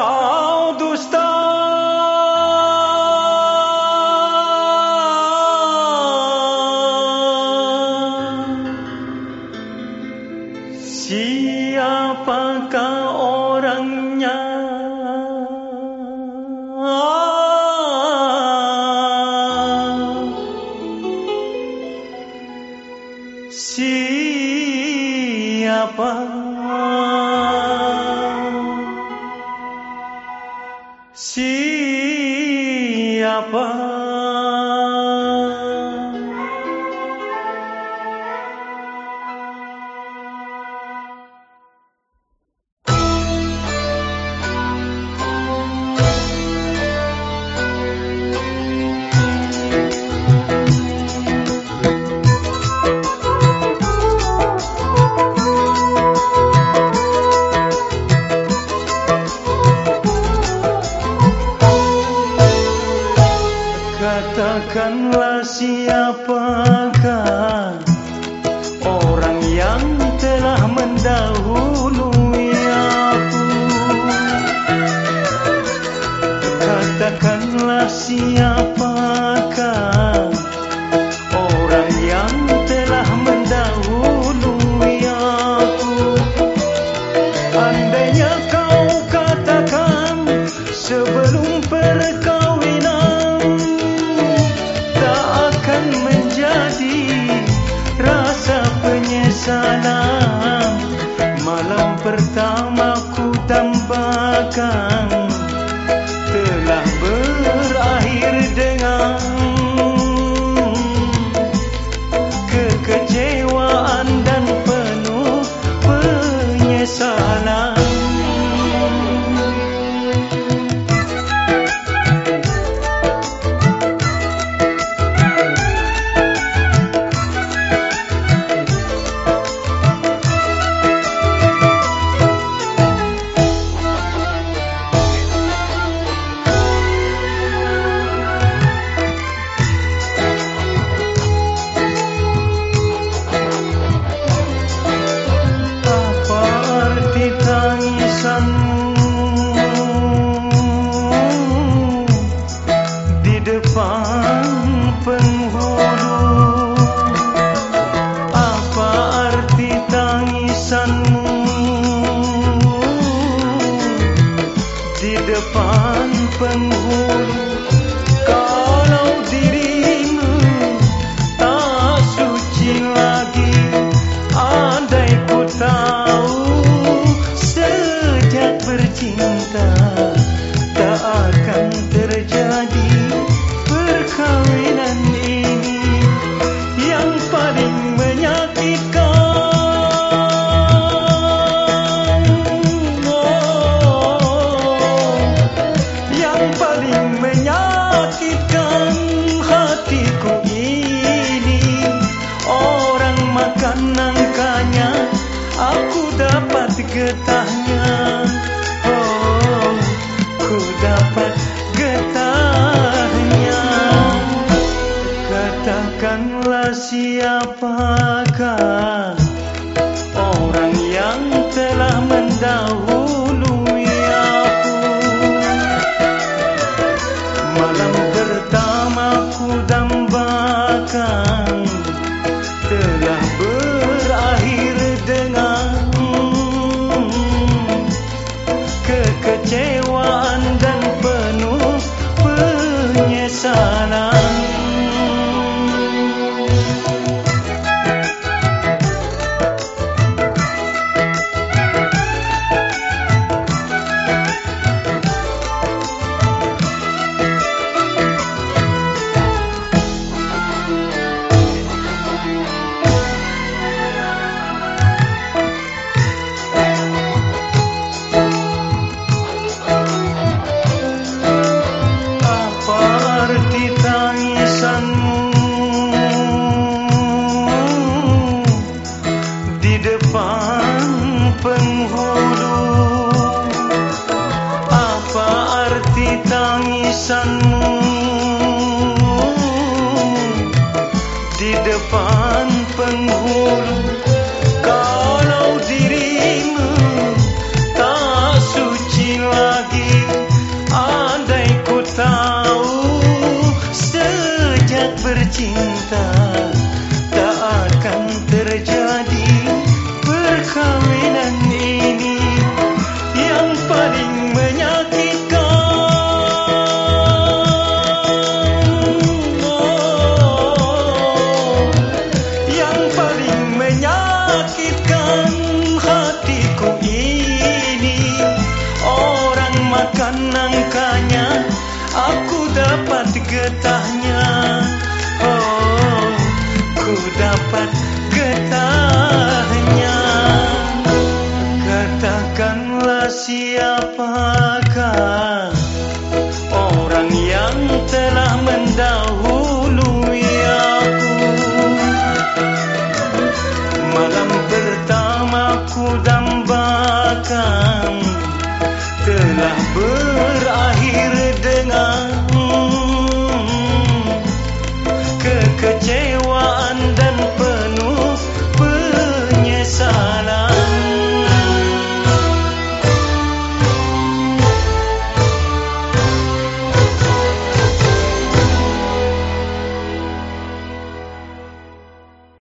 kau dusta. Siapakah orangnya? Siapa? Katakanlah siapakah Orang yang telah mendahului aku? Katakanlah siapakah pertama Di depan penghulu. Apa arti tangisanmu? Di depan penghulu Aku dapat getahnya. Oh, ku dapat getahnya. Katakanlah siapakah Orang yang telah mendahului aku? Malam pertama ku dambakan penghulu. Apa arti tangisanmu? Di depan penghulu getahnya. Oh ku dapat getahnya. Katakanlah siapa